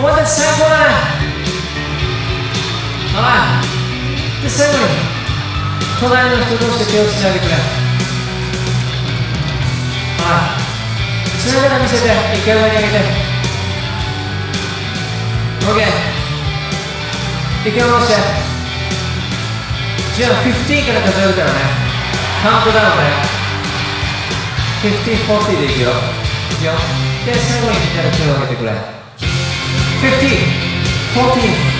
お前たち最高だねはいで最後に隣の人同士で手をつなげてくれ。はいそれから見せて一回上に上げて OK 一回下ろしてじゃあ15から数えるからねカウントダウンだよ50、40でいくよ。いくよ。で最後にみんなで手を挙げてくれ。15, 14,